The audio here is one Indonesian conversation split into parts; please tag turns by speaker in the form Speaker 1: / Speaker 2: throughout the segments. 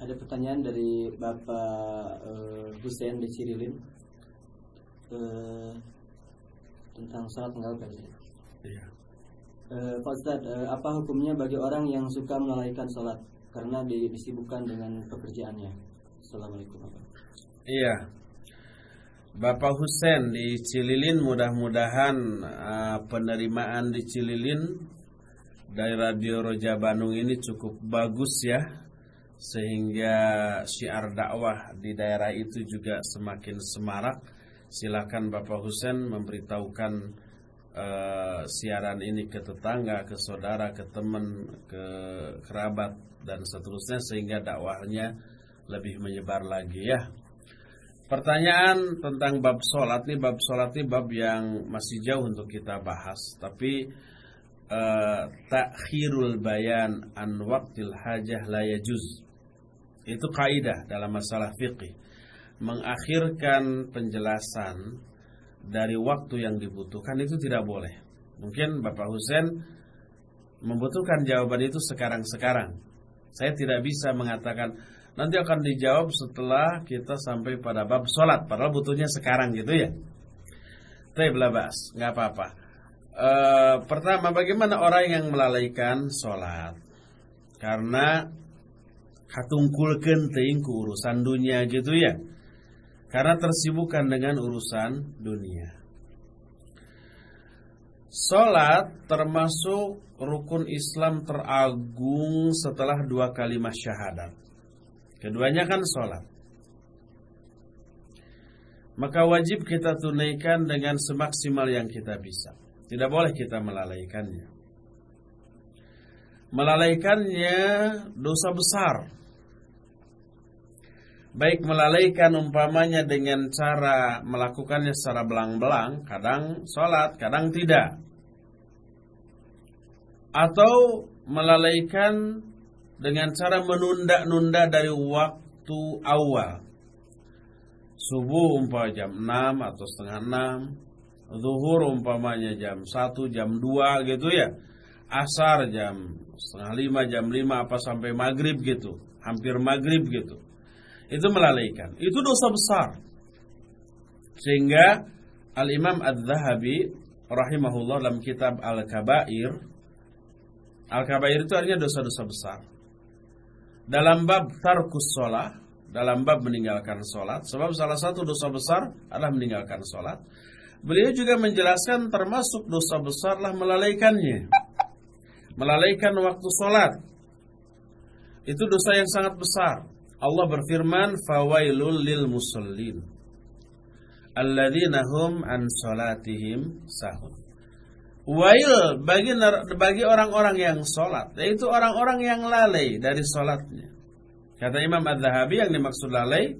Speaker 1: Ada pertanyaan dari Bapak uh, Hussein di Cirilin uh, tentang sholat mengabaikan.
Speaker 2: Iya.
Speaker 1: Uh, Pak Ustadz, uh, apa hukumnya bagi orang yang suka melalaikan sholat karena disibukkan dengan pekerjaannya? Assalamualaikum.
Speaker 2: Iya. Bapak Husen di Cililin mudah-mudahan uh, penerimaan di Cililin dari Radio Roja Bandung ini cukup bagus ya sehingga syiar dakwah di daerah itu juga semakin semarak. Silakan Bapak Husen memberitahukan uh, siaran ini ke tetangga, ke saudara, ke teman, ke kerabat dan seterusnya sehingga dakwahnya lebih menyebar lagi ya. Pertanyaan tentang bab sholat nih, bab sholat nih bab yang masih jauh untuk kita bahas. Tapi uh, takhirul bayan an waktil hajah la yajuz. Itu kaidah dalam masalah fikih. Mengakhirkan penjelasan dari waktu yang dibutuhkan itu tidak boleh. Mungkin Bapak Husen membutuhkan jawaban itu sekarang-sekarang. Saya tidak bisa mengatakan Nanti akan dijawab setelah kita sampai pada bab sholat Padahal butuhnya sekarang gitu ya Tapi belabas, nggak apa-apa e, Pertama, bagaimana orang yang melalaikan sholat Karena Hatungkul kenting ke urusan dunia gitu ya. Karena tersibukkan dengan urusan dunia. Sholat termasuk rukun Islam teragung setelah dua kalimat syahadat. Keduanya kan sholat Maka wajib kita tunaikan dengan semaksimal yang kita bisa. Tidak boleh kita melalaikannya. Melalaikannya dosa besar Baik melalaikan umpamanya dengan cara melakukannya secara belang-belang Kadang sholat, kadang tidak Atau melalaikan dengan cara menunda-nunda dari waktu awal. Subuh umpamanya jam 6 atau setengah 6. Zuhur umpamanya jam 1, jam 2 gitu ya. Asar jam setengah 5, jam 5 apa sampai maghrib gitu. Hampir maghrib gitu. Itu melalaikan. Itu dosa besar. Sehingga Al-Imam Ad-Zahabi rahimahullah dalam kitab Al-Kabair Al-Kabair itu artinya dosa-dosa besar dalam bab tarkus sholat, dalam bab meninggalkan sholat, sebab salah satu dosa besar adalah meninggalkan sholat. Beliau juga menjelaskan termasuk dosa besarlah melalaikannya, melalaikan waktu sholat. Itu dosa yang sangat besar. Allah berfirman, "Fawailul lil musallin, alladzina hum an sholatihim sahun." Wail bagi bagi orang-orang yang sholat Yaitu orang-orang yang lalai dari sholatnya Kata Imam Ad-Zahabi yang dimaksud lalai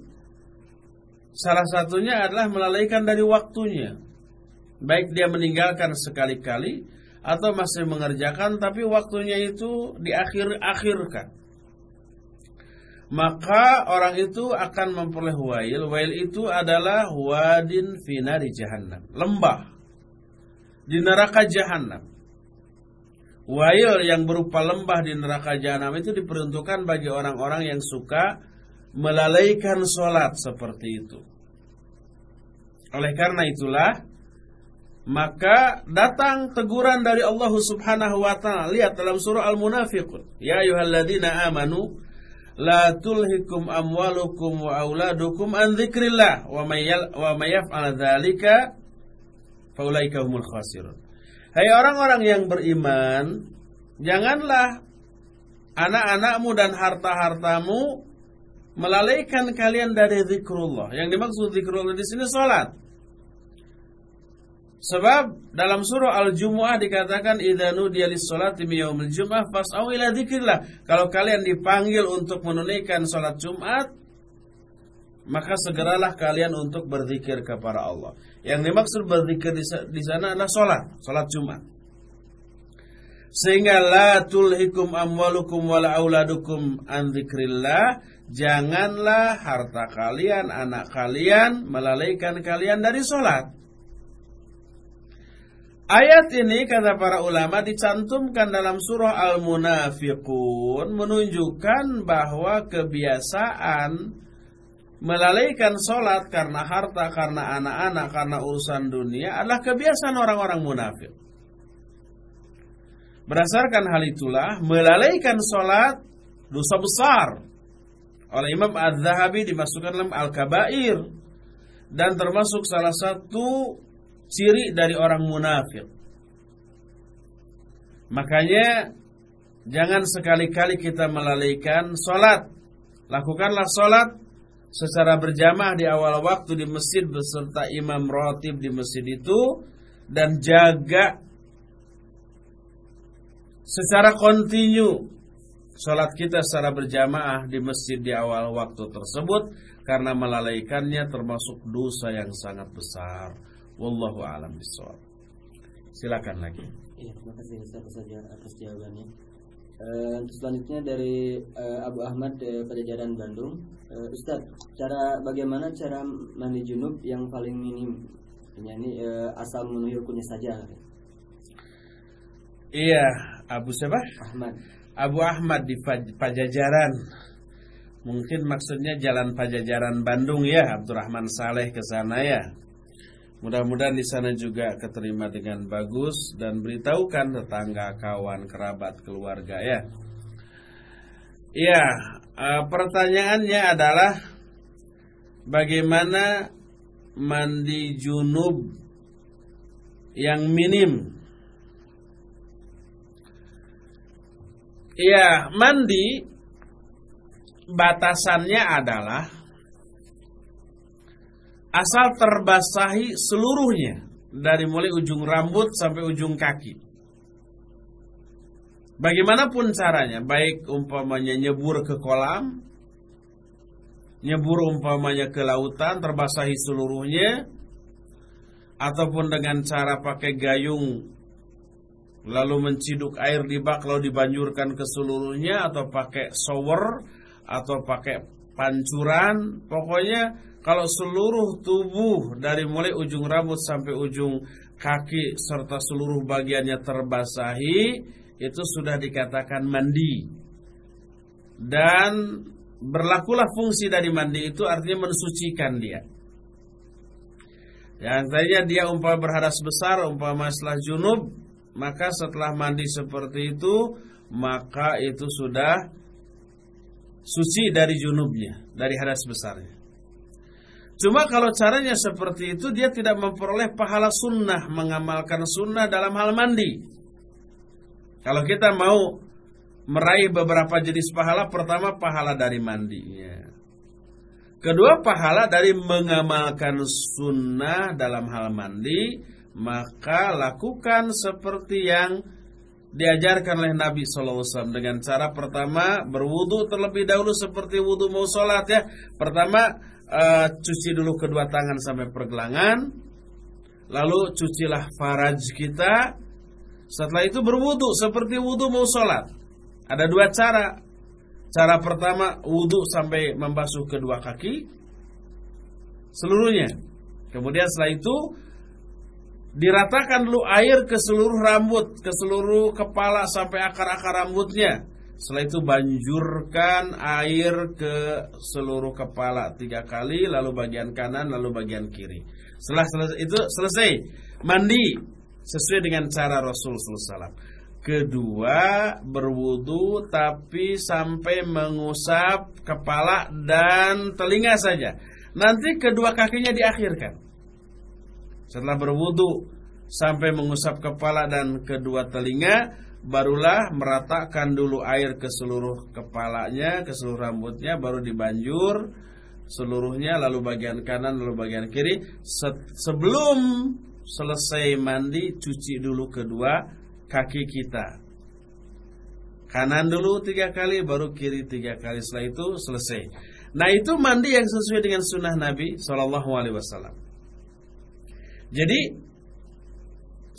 Speaker 2: Salah satunya adalah melalaikan dari waktunya. Baik dia meninggalkan sekali-kali Atau masih mengerjakan Tapi waktunya itu diakhir-akhirkan Maka orang itu akan memperoleh wail Wail itu adalah Wadin finari jahannam Lembah di neraka jahanam. Wail yang berupa lembah di neraka jahanam itu diperuntukkan bagi orang-orang yang suka melalaikan sholat seperti itu. Oleh karena itulah maka datang teguran dari Allah Subhanahu wa taala. Lihat dalam surah Al-Munafiqun, ya ayyuhalladzina amanu la tulhikum amwalukum wa auladukum an dzikrillah wa may yaf'al dzalika faulaika humul khasirun. Hai orang-orang yang beriman, janganlah anak-anakmu dan harta-hartamu melalaikan kalian dari zikrullah. Yang dimaksud zikrullah di sini salat. Sebab dalam surah Al-Jumu'ah dikatakan idza nudiya lis-salati yaumil jum'ah fas'au ila dzikrillah. Kalau kalian dipanggil untuk menunaikan salat Jumat, maka segeralah kalian untuk berzikir kepada Allah. Yang dimaksud berzikir di sana adalah sholat, sholat Jumat. Sehingga la tulhikum amwalukum wala auladukum an dzikrillah, janganlah harta kalian, anak kalian melalaikan kalian dari sholat. Ayat ini kata para ulama dicantumkan dalam surah Al-Munafiqun menunjukkan bahwa kebiasaan melalaikan sholat karena harta, karena anak-anak, karena urusan dunia adalah kebiasaan orang-orang munafik. Berdasarkan hal itulah melalaikan sholat dosa besar. Oleh Imam Az-Zahabi dimasukkan dalam Al-Kabair dan termasuk salah satu ciri dari orang munafik. Makanya jangan sekali-kali kita melalaikan sholat. Lakukanlah sholat secara berjamaah di awal waktu di masjid beserta imam rotib di masjid itu dan jaga secara kontinu sholat kita secara berjamaah di masjid di awal waktu tersebut karena melalaikannya termasuk dosa yang sangat besar. Wallahu a'lam bishawab. Silakan lagi.
Speaker 1: Iya, terima kasih Ustaz saja atas jawabannya. Uh, selanjutnya dari uh, Abu Ahmad uh, Pajajaran Bandung. Uh, Ustaz, cara bagaimana cara mandi junub yang paling minim? Ini uh, asal memenuhi rukunnya saja.
Speaker 2: Iya, Abu siapa?
Speaker 1: Ahmad.
Speaker 2: Abu Ahmad di Pajajaran. Mungkin maksudnya Jalan Pajajaran Bandung ya, Abdurrahman Saleh ke sana ya. Mudah-mudahan di sana juga keterima dengan bagus dan beritahukan tetangga, kawan, kerabat, keluarga ya. Uh, pertanyaannya adalah bagaimana mandi junub yang minim? Iya, mandi batasannya adalah asal terbasahi seluruhnya dari mulai ujung rambut sampai ujung kaki. Bagaimanapun caranya, baik umpamanya nyebur ke kolam, nyebur umpamanya ke lautan, terbasahi seluruhnya, ataupun dengan cara pakai gayung, lalu menciduk air di bak lalu dibanjurkan ke seluruhnya, atau pakai shower, atau pakai pancuran, pokoknya kalau seluruh tubuh dari mulai ujung rambut sampai ujung kaki serta seluruh bagiannya terbasahi itu sudah dikatakan mandi. Dan berlakulah fungsi dari mandi itu artinya mensucikan dia. Yang tadinya dia umpama berhadas besar, umpama setelah junub, maka setelah mandi seperti itu, maka itu sudah suci dari junubnya, dari hadas besarnya. Cuma kalau caranya seperti itu dia tidak memperoleh pahala sunnah mengamalkan sunnah dalam hal mandi. Kalau kita mau meraih beberapa jenis pahala, pertama pahala dari mandinya. Kedua pahala dari mengamalkan sunnah dalam hal mandi, maka lakukan seperti yang diajarkan oleh Nabi SAW dengan cara pertama berwudu terlebih dahulu seperti wudu mau sholat ya. Pertama uh, cuci dulu kedua tangan sampai pergelangan, lalu cucilah faraj kita. Setelah itu berwudu seperti wudu mau sholat. Ada dua cara. Cara pertama wudu sampai membasuh kedua kaki seluruhnya. Kemudian setelah itu diratakan dulu air ke seluruh rambut, ke seluruh kepala sampai akar-akar rambutnya. Setelah itu banjurkan air ke seluruh kepala tiga kali, lalu bagian kanan, lalu bagian kiri. Setelah selesai, itu selesai mandi sesuai dengan cara Rasul SAW. Kedua berwudu tapi sampai mengusap kepala dan telinga saja. Nanti kedua kakinya diakhirkan. Setelah berwudu sampai mengusap kepala dan kedua telinga, barulah meratakan dulu air ke seluruh kepalanya, ke seluruh rambutnya, baru dibanjur seluruhnya, lalu bagian kanan, lalu bagian kiri. Sebelum selesai mandi, cuci dulu kedua kaki kita. Kanan dulu tiga kali, baru kiri tiga kali. Setelah itu selesai. Nah itu mandi yang sesuai dengan sunnah Nabi Shallallahu Alaihi Wasallam. Jadi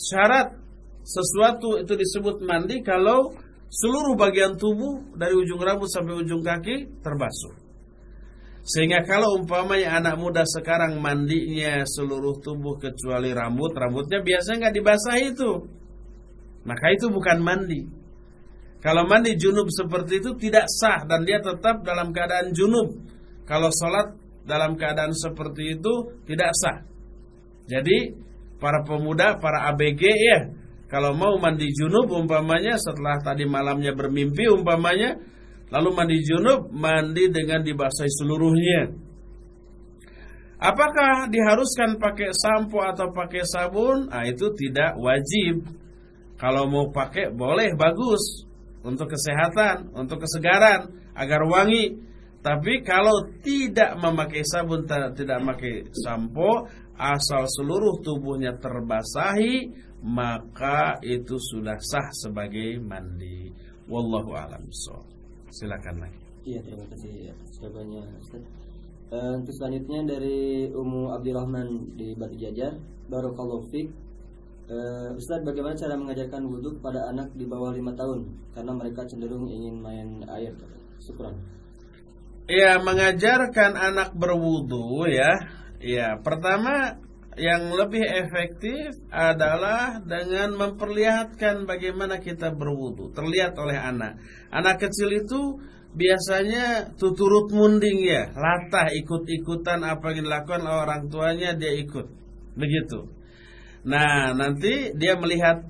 Speaker 2: syarat sesuatu itu disebut mandi kalau seluruh bagian tubuh dari ujung rambut sampai ujung kaki terbasuh. Sehingga kalau umpamanya anak muda sekarang mandinya seluruh tubuh kecuali rambut, rambutnya biasanya nggak dibasahi itu. Maka itu bukan mandi. Kalau mandi junub seperti itu tidak sah dan dia tetap dalam keadaan junub. Kalau sholat dalam keadaan seperti itu tidak sah. Jadi para pemuda, para ABG ya, kalau mau mandi junub umpamanya setelah tadi malamnya bermimpi umpamanya Lalu mandi junub, mandi dengan dibasahi seluruhnya. Apakah diharuskan pakai sampo atau pakai sabun? Ah itu tidak wajib. Kalau mau pakai boleh bagus untuk kesehatan, untuk kesegaran, agar wangi. Tapi kalau tidak memakai sabun, tidak memakai sampo, asal seluruh tubuhnya terbasahi, maka itu sudah sah sebagai mandi. Wallahu a'lam Silakan lagi.
Speaker 1: Iya, terima kasih atas jawabannya Ustaz. Uh, untuk selanjutnya dari Umu Abdurrahman di Batu Jajar, Barakallahu Fik. Uh, Ustaz, bagaimana cara mengajarkan wudhu kepada anak di bawah lima tahun karena mereka cenderung ingin main air? Syukran.
Speaker 2: Ya, mengajarkan anak berwudhu ya. Ya, pertama yang lebih efektif adalah dengan memperlihatkan bagaimana kita berwudu terlihat oleh anak. Anak kecil itu biasanya tuturut munding ya, latah ikut-ikutan apa yang dilakukan orang tuanya dia ikut. Begitu. Nah, nanti dia melihat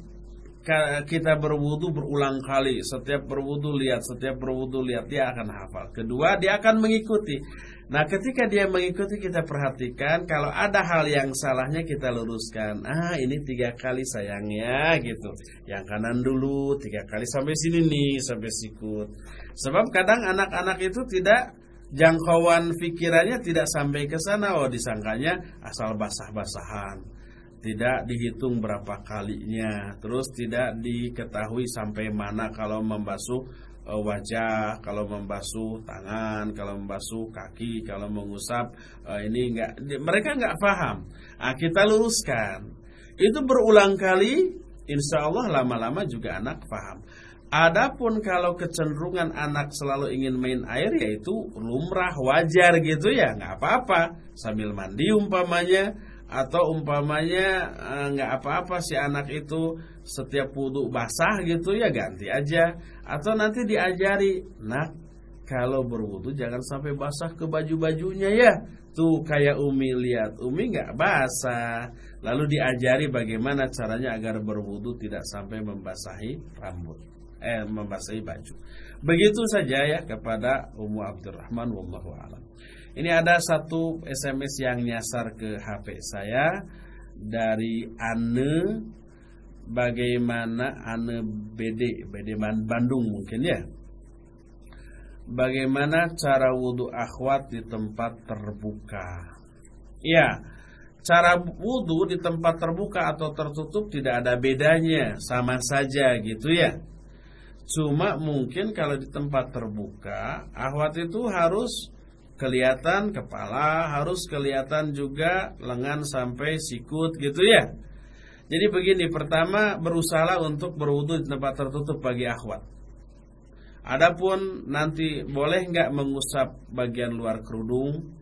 Speaker 2: kita berwudu berulang kali Setiap berwudu lihat Setiap berwudu lihat Dia akan hafal Kedua dia akan mengikuti Nah ketika dia mengikuti kita perhatikan Kalau ada hal yang salahnya kita luruskan. Ah ini tiga kali sayangnya gitu. Yang kanan dulu Tiga kali sampai sini nih Sampai sikut. Sebab kadang anak-anak itu tidak Jangkauan pikirannya tidak sampai ke sana. Oh disangkanya asal basah-basahan. Tidak dihitung berapa kalinya, terus tidak diketahui sampai mana kalau membasuh wajah, kalau membasuh tangan, kalau membasuh kaki, kalau mengusap uh, ini enggak mereka enggak paham. Nah, kita luruskan. Itu berulang kali, insya Allah lama-lama juga anak paham. Adapun kalau kecenderungan anak selalu ingin main air yaitu lumrah wajar gitu ya nggak apa-apa sambil mandi umpamanya atau umpamanya eh, nggak apa-apa si anak itu setiap wudhu basah gitu ya ganti aja. Atau nanti diajari nak kalau berwudhu jangan sampai basah ke baju-bajunya ya. Tuh kayak Umi lihat Umi nggak basah. Lalu diajari bagaimana caranya agar berwudhu tidak sampai membasahi rambut eh membasahi baju. Begitu saja ya kepada Ummu Abdurrahman wallahu alam ini ada satu SMS yang nyasar ke HP saya dari Ane bagaimana Ane BD BD Bandung mungkin ya. Bagaimana cara wudhu akhwat di tempat terbuka? Ya, cara wudhu di tempat terbuka atau tertutup tidak ada bedanya, sama saja gitu ya. Cuma mungkin kalau di tempat terbuka, akhwat itu harus kelihatan kepala, harus kelihatan juga lengan sampai sikut gitu ya. Jadi begini, pertama berusaha untuk berwudu di tempat tertutup bagi akhwat. Adapun nanti boleh nggak mengusap bagian luar kerudung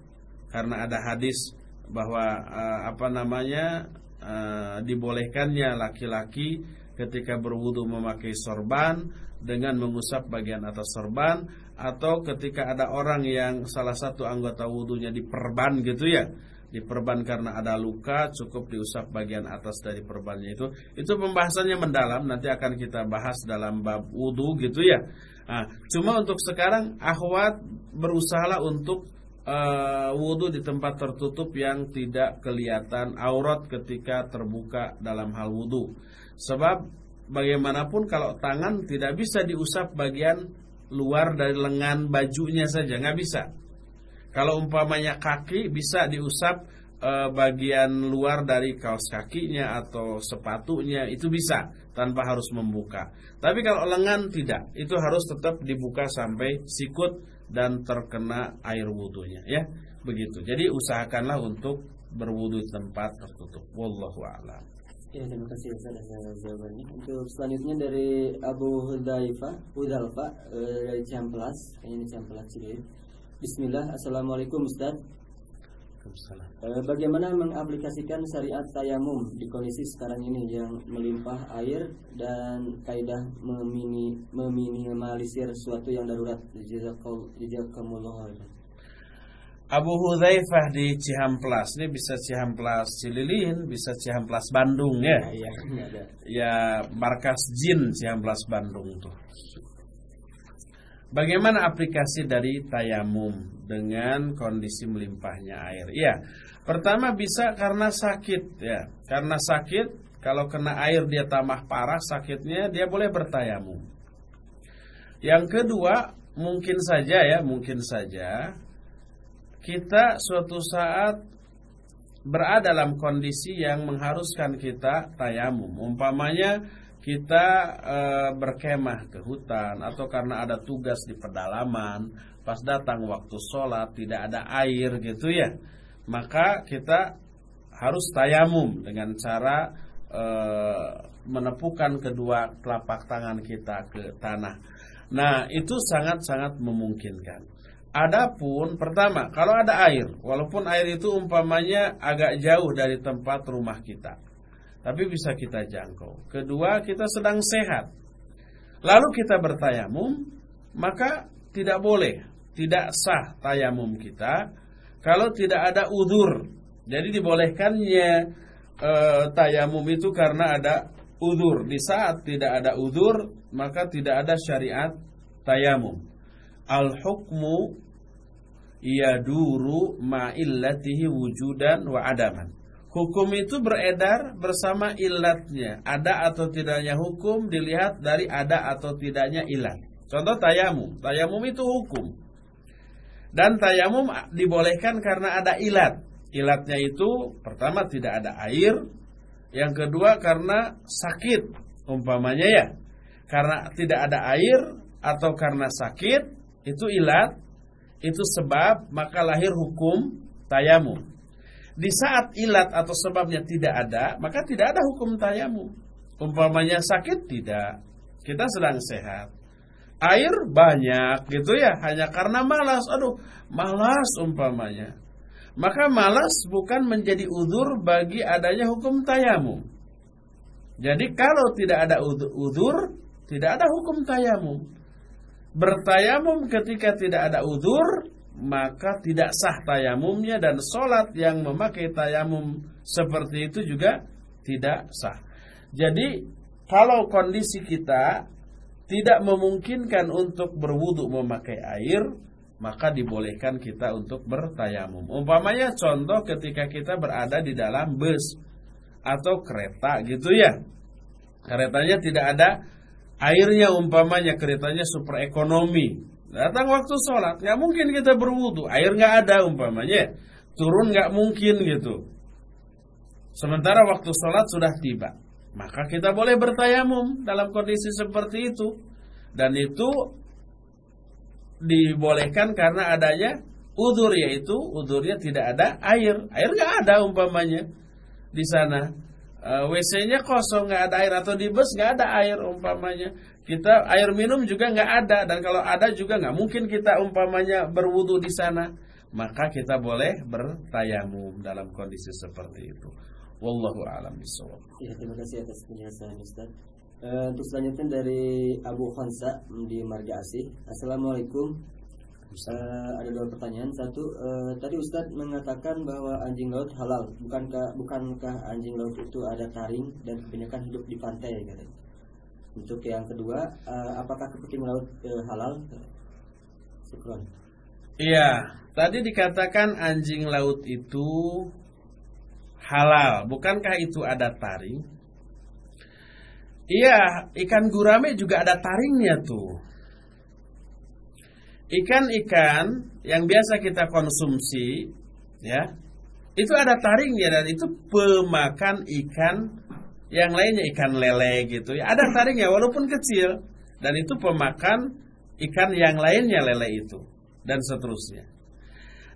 Speaker 2: karena ada hadis bahwa uh, apa namanya uh, dibolehkannya laki-laki ketika berwudu memakai sorban dengan mengusap bagian atas sorban atau ketika ada orang yang salah satu anggota wudhunya diperban gitu ya. Diperban karena ada luka cukup diusap bagian atas dari perbannya itu. Itu pembahasannya mendalam nanti akan kita bahas dalam bab wudhu gitu ya. Nah, cuma untuk sekarang akhwat berusaha untuk uh, wudhu di tempat tertutup yang tidak kelihatan aurat ketika terbuka dalam hal wudhu sebab bagaimanapun kalau tangan tidak bisa diusap bagian luar dari lengan bajunya saja nggak bisa. Kalau umpamanya kaki bisa diusap e, bagian luar dari kaos kakinya atau sepatunya itu bisa tanpa harus membuka. Tapi kalau lengan tidak, itu harus tetap dibuka sampai sikut dan terkena air wudhunya ya. Begitu. Jadi usahakanlah untuk berwudhu di tempat tertutup. Wallahu a'lam.
Speaker 1: Ya, terima kasih Ustaz atas jawabannya. Untuk selanjutnya dari Abu Hudzaifah, Hudzalfa e, dari Ciamplas, ini Ciamplas sih. Bismillah, Assalamualaikum Ustaz. Eh, bagaimana mengaplikasikan syariat tayamum di kondisi sekarang ini yang melimpah air dan kaidah memini, meminimalisir sesuatu yang darurat? Jazakumullah
Speaker 2: Abu Hudzaifah di Cihamplas ini bisa Cihamplas Cililin, bisa Cihamplas Bandung ya.
Speaker 1: Ya, ya,
Speaker 2: ya markas Jin Cihamplas Bandung tuh. Bagaimana aplikasi dari tayamum dengan kondisi melimpahnya air? Iya, pertama bisa karena sakit ya. Karena sakit, kalau kena air dia tambah parah sakitnya, dia boleh bertayamum. Yang kedua, mungkin saja ya, mungkin saja kita suatu saat berada dalam kondisi yang mengharuskan kita tayamum. Umpamanya kita e, berkemah ke hutan atau karena ada tugas di pedalaman, pas datang waktu sholat tidak ada air gitu ya, maka kita harus tayamum dengan cara e, menepukan kedua telapak tangan kita ke tanah. Nah itu sangat-sangat memungkinkan. Adapun pertama kalau ada air, walaupun air itu umpamanya agak jauh dari tempat rumah kita tapi bisa kita jangkau. Kedua, kita sedang sehat. Lalu kita bertayamum, maka tidak boleh, tidak sah tayamum kita kalau tidak ada udur. Jadi dibolehkannya e, tayamum itu karena ada udur. Di saat tidak ada udur, maka tidak ada syariat tayamum. Al-hukmu yaduru ma'illatihi wujudan wa adaman. Hukum itu beredar bersama ilatnya. Ada atau tidaknya hukum dilihat dari ada atau tidaknya ilat. Contoh tayamum. Tayamum itu hukum. Dan tayamum dibolehkan karena ada ilat. Ilatnya itu pertama tidak ada air. Yang kedua karena sakit. Umpamanya ya. Karena tidak ada air atau karena sakit. Itu ilat. Itu sebab maka lahir hukum tayamum. Di saat ilat atau sebabnya tidak ada, maka tidak ada hukum tayamum. Umpamanya sakit tidak, kita sedang sehat. Air banyak gitu ya, hanya karena malas. Aduh, malas umpamanya. Maka malas bukan menjadi udur bagi adanya hukum tayamum. Jadi kalau tidak ada udur, tidak ada hukum tayamum. Bertayamum ketika tidak ada udur maka tidak sah tayamumnya dan sholat yang memakai tayamum seperti itu juga tidak sah. Jadi kalau kondisi kita tidak memungkinkan untuk berwudu memakai air, maka dibolehkan kita untuk bertayamum. Umpamanya contoh ketika kita berada di dalam bus atau kereta gitu ya. Keretanya tidak ada airnya umpamanya keretanya super ekonomi Datang waktu sholat, nggak mungkin kita berwudu, air nggak ada umpamanya, turun nggak mungkin gitu. Sementara waktu sholat sudah tiba, maka kita boleh bertayamum dalam kondisi seperti itu, dan itu dibolehkan karena adanya udur yaitu udurnya tidak ada air, air nggak ada umpamanya di sana. Uh, WC-nya kosong nggak ada air atau di bus nggak ada air umpamanya kita air minum juga nggak ada dan kalau ada juga nggak mungkin kita umpamanya berwudu di sana. Maka kita boleh bertayamum dalam kondisi seperti itu. Wallahu a'lam bishawab.
Speaker 1: Ya, terima kasih atas penjelasan Ustaz. Uh, untuk selanjutnya dari Abu Khansa di Marga Asih. Assalamualaikum. Uh, ada dua pertanyaan. Satu, uh, tadi Ustadz mengatakan bahwa anjing laut halal. Bukankah bukankah anjing laut itu ada taring dan kebanyakan hidup di pantai katanya? Untuk yang kedua, uh, apakah kepiting laut uh, halal?
Speaker 2: Syukron. Iya, tadi dikatakan anjing laut itu halal. Bukankah itu ada taring? Iya, ikan gurame juga ada taringnya tuh. Ikan-ikan yang biasa kita konsumsi, ya, itu ada taringnya dan itu pemakan ikan yang lainnya ikan lele gitu ya. Ada taringnya walaupun kecil dan itu pemakan ikan yang lainnya lele itu dan seterusnya.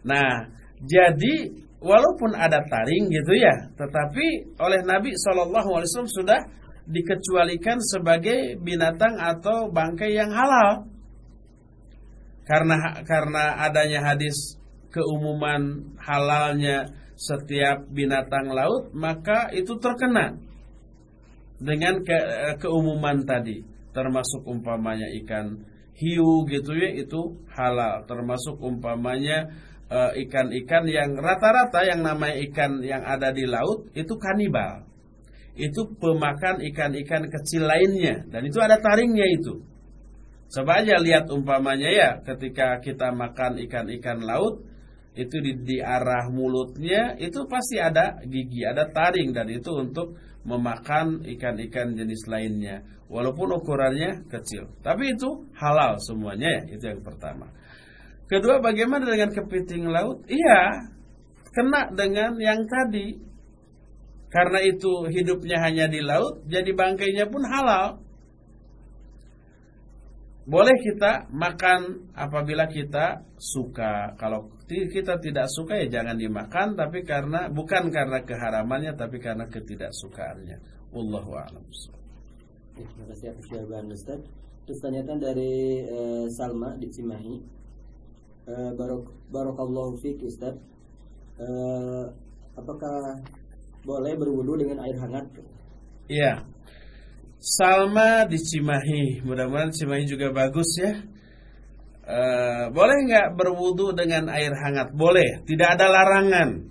Speaker 2: Nah, jadi walaupun ada taring gitu ya, tetapi oleh Nabi Wasallam sudah dikecualikan sebagai binatang atau bangkai yang halal. Karena karena adanya hadis keumuman halalnya setiap binatang laut maka itu terkena dengan ke, keumuman tadi. Termasuk umpamanya ikan hiu gitu ya itu halal. Termasuk umpamanya eh, ikan-ikan yang rata-rata yang namanya ikan yang ada di laut itu kanibal. Itu pemakan ikan-ikan kecil lainnya. Dan itu ada taringnya itu coba aja lihat umpamanya ya ketika kita makan ikan-ikan laut itu di, di arah mulutnya itu pasti ada gigi, ada taring dan itu untuk memakan ikan-ikan jenis lainnya walaupun ukurannya kecil. Tapi itu halal semuanya ya, itu yang pertama. Kedua, bagaimana dengan kepiting laut? Iya, kena dengan yang tadi. Karena itu hidupnya hanya di laut, jadi bangkainya pun halal. Boleh kita makan apabila kita suka. Kalau kita tidak suka ya jangan dimakan tapi karena bukan karena keharamannya tapi karena ketidaksukaannya. Wallahu a'lam.
Speaker 1: Terima kasih atas jawaban Ustaz. Terus tanyakan dari uh, Salma di Cimahi. Uh, barok barokallahu fiik Ustaz. Uh, apakah boleh berwudu dengan air hangat?
Speaker 2: Iya. Salma di Cimahi, mudah-mudahan Cimahi juga bagus ya. E, boleh nggak berwudu dengan air hangat? Boleh, tidak ada larangan.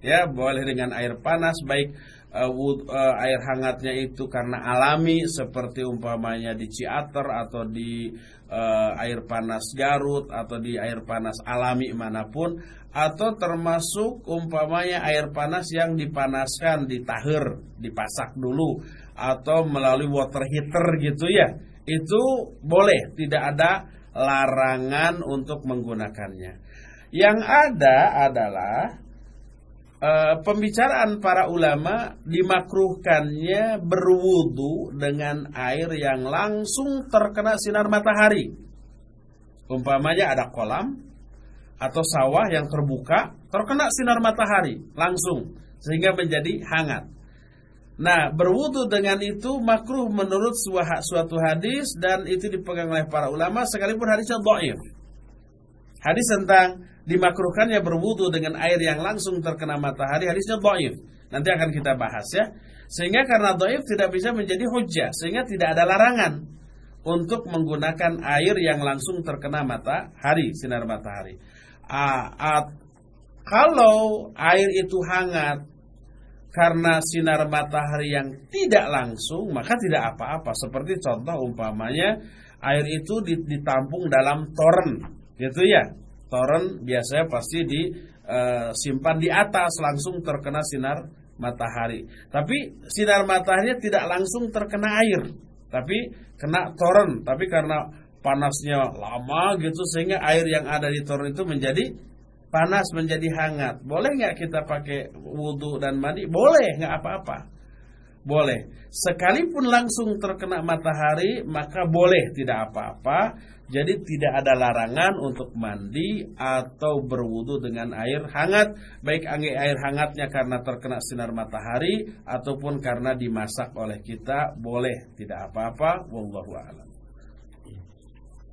Speaker 2: Ya, boleh dengan air panas, baik e, wud, e, air hangatnya itu karena alami seperti umpamanya di Ciater atau di e, air panas Garut atau di air panas alami mana pun atau termasuk umpamanya air panas yang dipanaskan, ditahir, dipasak dulu atau melalui water heater gitu ya itu boleh. Tidak ada larangan untuk menggunakannya. Yang ada adalah e, pembicaraan para ulama dimakruhkannya berwudu dengan air yang langsung terkena sinar matahari. Umpamanya ada kolam atau sawah yang terbuka terkena sinar matahari langsung sehingga menjadi hangat Nah, berwudu dengan itu makruh menurut suatu hadis dan itu dipegang oleh para ulama sekalipun hadisnya dhaif. Hadis tentang dimakruhkannya berwudu dengan air yang langsung terkena matahari hadisnya dhaif. Nanti akan kita bahas ya. Sehingga karena dhaif tidak bisa menjadi hujah, sehingga tidak ada larangan untuk menggunakan air yang langsung terkena matahari, sinar matahari. Ah, ah, kalau air itu hangat karena sinar matahari yang tidak langsung maka tidak apa-apa. Seperti contoh umpamanya air itu ditampung dalam toren gitu ya. Toren biasanya pasti disimpan eh, di atas langsung terkena sinar matahari. Tapi sinar matahari tidak langsung terkena air tapi kena toren. Tapi karena panasnya lama gitu sehingga air yang ada di toren itu menjadi panas menjadi hangat. Boleh nggak kita pakai wudhu dan mandi? Boleh, nggak apa-apa. Boleh. Sekalipun langsung terkena matahari, maka boleh tidak apa-apa. Jadi tidak ada larangan untuk mandi atau berwudhu dengan air hangat. Baik air hangatnya karena terkena sinar matahari ataupun karena dimasak oleh kita, boleh tidak apa-apa. Wallahu a'lam.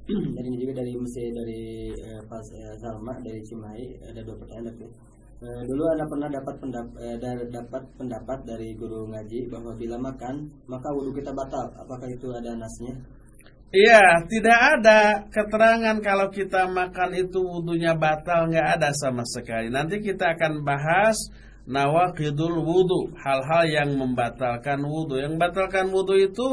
Speaker 1: dan juga dari mesti dari uh, pas uh, Salma dari Cimahi ada dua pertanyaan tapi uh, dulu anda pernah dapat pendapat uh, dapat pendapat dari guru ngaji bahwa bila makan maka wudhu kita batal apakah itu ada nasnya
Speaker 2: Iya, tidak ada keterangan kalau kita makan itu wudhunya batal, nggak ada sama sekali. Nanti kita akan bahas nawakidul wudhu, hal-hal yang membatalkan wudhu. Yang membatalkan wudhu itu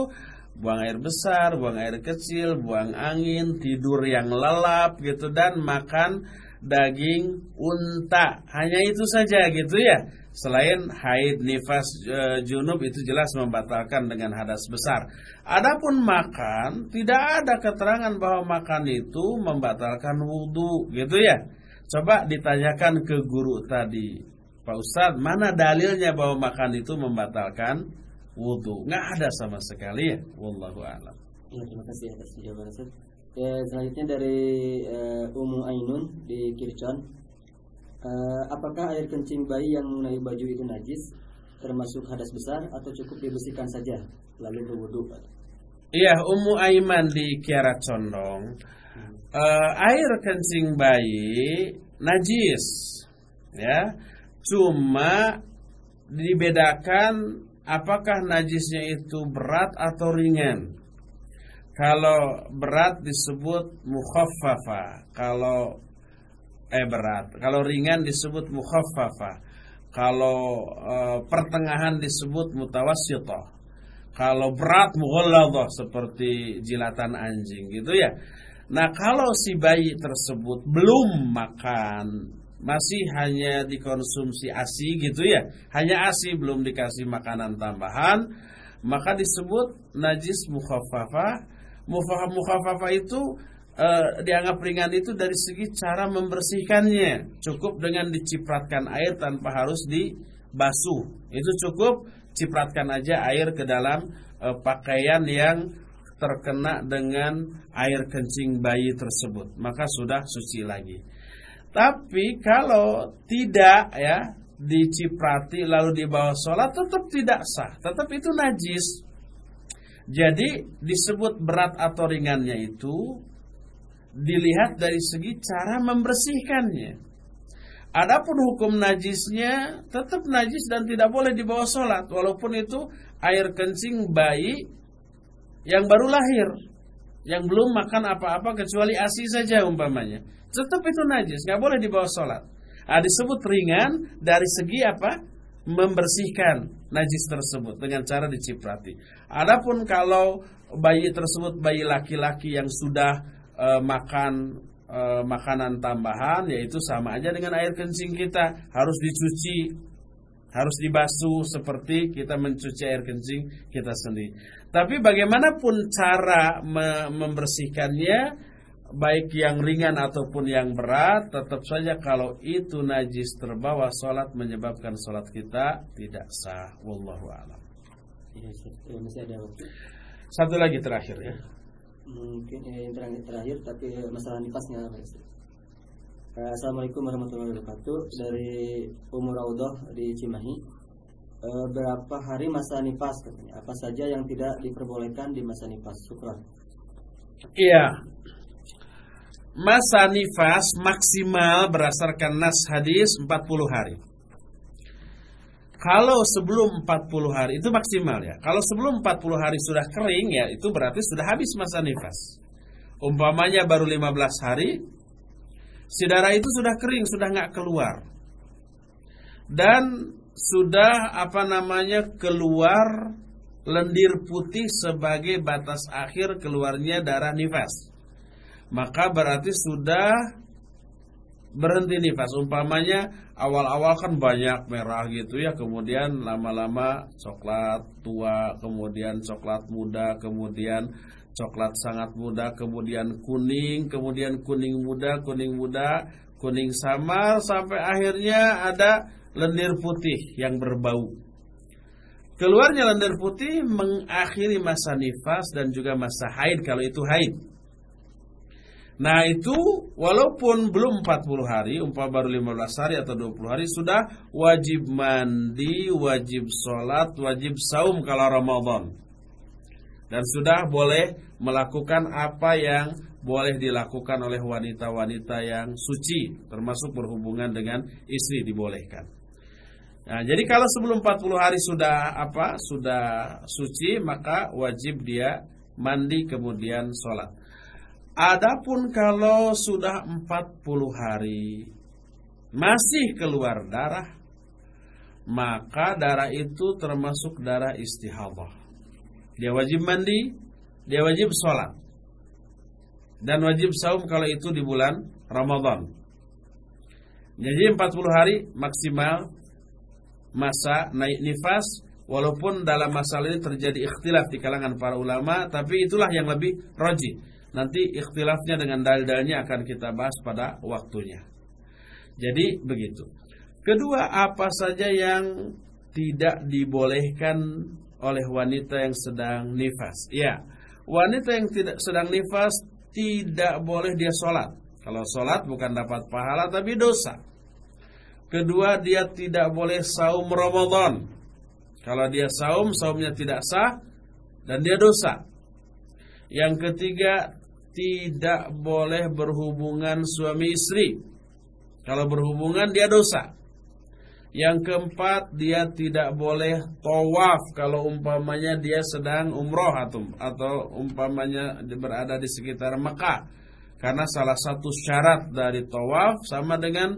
Speaker 2: buang air besar, buang air kecil, buang angin, tidur yang lelap gitu dan makan daging unta. Hanya itu saja gitu ya. Selain haid, nifas, e, junub itu jelas membatalkan dengan hadas besar. Adapun makan, tidak ada keterangan bahwa makan itu membatalkan wudhu gitu ya. Coba ditanyakan ke guru tadi, Pak Ustadz, mana dalilnya bahwa makan itu membatalkan wudhu nggak ada sama sekali. Ya wallahu a'lam.
Speaker 1: Ya terima kasih atas jawaban Ustaz ya, selanjutnya dari uh, Umu Ainun di Kircon. Uh, apakah air kencing bayi yang mengenai baju itu najis termasuk hadas besar atau cukup dibersihkan saja lalu berwudhu
Speaker 2: Iya, Ummu Aiman di Kiara Condong. Uh, air kencing bayi najis ya. Cuma dibedakan apakah najisnya itu berat atau ringan? Kalau berat disebut mukhaffafa. Kalau eh berat. Kalau ringan disebut mukhaffafa. Kalau uh, pertengahan disebut mutawassithah kalau berat mughalladhah seperti jilatan anjing gitu ya. Nah kalau si bayi tersebut belum makan masih hanya dikonsumsi ASI gitu ya, hanya ASI belum dikasih makanan tambahan, maka disebut najis mukhaffafa. Mukhaffafa itu e, dianggap ringan itu dari segi cara membersihkannya, cukup dengan dicipratkan air tanpa harus dibasuh. Itu cukup cipratkan aja air ke dalam e, pakaian yang terkena dengan air kencing bayi tersebut, maka sudah suci lagi. Tapi kalau tidak ya diciprati lalu dibawa sholat tetap tidak sah, tetap itu najis. Jadi disebut berat atau ringannya itu dilihat dari segi cara membersihkannya. Adapun hukum najisnya tetap najis dan tidak boleh dibawa sholat walaupun itu air kencing bayi yang baru lahir, yang belum makan apa-apa kecuali ASI saja umpamanya, tetap itu najis, nggak boleh dibawa sholat. Nah, disebut ringan dari segi apa? Membersihkan najis tersebut dengan cara diciprati. Adapun kalau bayi tersebut bayi laki-laki yang sudah e, makan e, makanan tambahan, yaitu sama aja dengan air kencing kita harus dicuci harus dibasuh seperti kita mencuci air kencing kita sendiri. Tapi bagaimanapun cara membersihkannya baik yang ringan ataupun yang berat tetap saja kalau itu najis terbawa sholat menyebabkan sholat kita tidak sah. Wallahu alam.
Speaker 1: Ya, masih ada waktu.
Speaker 2: Satu lagi terakhir ya.
Speaker 1: Mungkin ya, yang terakhir terakhir tapi masalah nifasnya Assalamualaikum warahmatullahi wabarakatuh. Dari Umur Audoh di Cimahi e, berapa hari masa nifas katanya. Apa saja yang tidak diperbolehkan di masa nifas? Syukran.
Speaker 2: Iya. Masa nifas maksimal berdasarkan nas hadis 40 hari. Kalau sebelum 40 hari itu maksimal ya. Kalau sebelum 40 hari sudah kering ya itu berarti sudah habis masa nifas. Umpamanya baru 15 hari, si darah itu sudah kering, sudah nggak keluar. Dan sudah apa namanya keluar lendir putih sebagai batas akhir keluarnya darah nifas. Maka berarti sudah berhenti nifas. Umpamanya awal-awal kan banyak merah gitu ya, kemudian lama-lama coklat tua, kemudian coklat muda, kemudian coklat sangat muda, kemudian kuning, kemudian kuning muda, kuning muda, kuning samar sampai akhirnya ada lendir putih yang berbau. Keluarnya lendir putih mengakhiri masa nifas dan juga masa haid kalau itu haid. Nah itu walaupun belum 40 hari, umpah baru 15 hari atau 20 hari sudah wajib mandi, wajib sholat, wajib saum kalau Ramadan. Dan sudah boleh melakukan apa yang boleh dilakukan oleh wanita-wanita yang suci, termasuk berhubungan dengan istri dibolehkan. Nah, jadi kalau sebelum 40 hari sudah apa? Sudah suci, maka wajib dia mandi kemudian sholat. Adapun kalau sudah 40 hari masih keluar darah, maka darah itu termasuk darah istihadah. Dia wajib mandi, dia wajib sholat. Dan wajib saum kalau itu di bulan Ramadan. Jadi 40 hari maksimal masa naik nifas walaupun dalam masalah ini terjadi ikhtilaf di kalangan para ulama tapi itulah yang lebih roji. Nanti ikhtilafnya dengan dalil-dalilnya akan kita bahas pada waktunya. Jadi begitu. Kedua apa saja yang tidak dibolehkan oleh wanita yang sedang nifas? Ya wanita yang tidak sedang nifas tidak boleh dia sholat. Kalau sholat bukan dapat pahala tapi dosa Kedua, dia tidak boleh saum Ramadan. Kalau dia saum, saumnya tidak sah dan dia dosa. Yang ketiga, tidak boleh berhubungan suami istri. Kalau berhubungan dia dosa. Yang keempat, dia tidak boleh tawaf kalau umpamanya dia sedang umroh atau, atau umpamanya berada di sekitar Mekah. Karena salah satu syarat dari tawaf sama dengan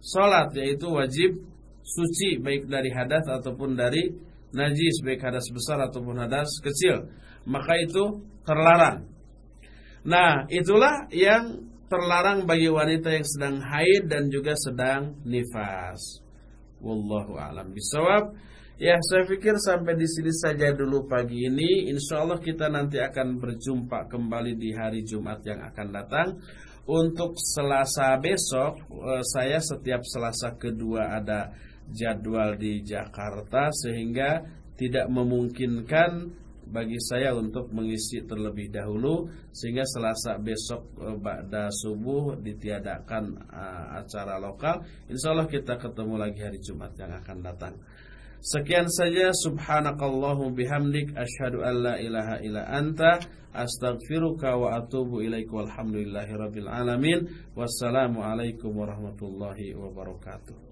Speaker 2: sholat, yaitu wajib suci baik dari hadas ataupun dari najis, baik hadas besar ataupun hadas kecil. Maka itu terlarang. Nah, itulah yang terlarang bagi wanita yang sedang haid dan juga sedang nifas. Wallahu a'lam bisawab. Ya, saya pikir sampai di sini saja dulu pagi ini. Insya Allah kita nanti akan berjumpa kembali di hari Jumat yang akan datang. Untuk Selasa besok, eh, saya setiap Selasa kedua ada jadwal di Jakarta sehingga tidak memungkinkan bagi saya untuk mengisi terlebih dahulu sehingga Selasa besok eh, pada subuh ditiadakan uh, acara lokal. Insya Allah kita ketemu lagi hari Jumat yang akan datang. Sekian saja subhanakallahu bihamdik asyhadu an la ilaha illa anta astaghfiruka wa atubu ilaika walhamdulillahi rabbil alamin. Wassalamu alaikum warahmatullahi wabarakatuh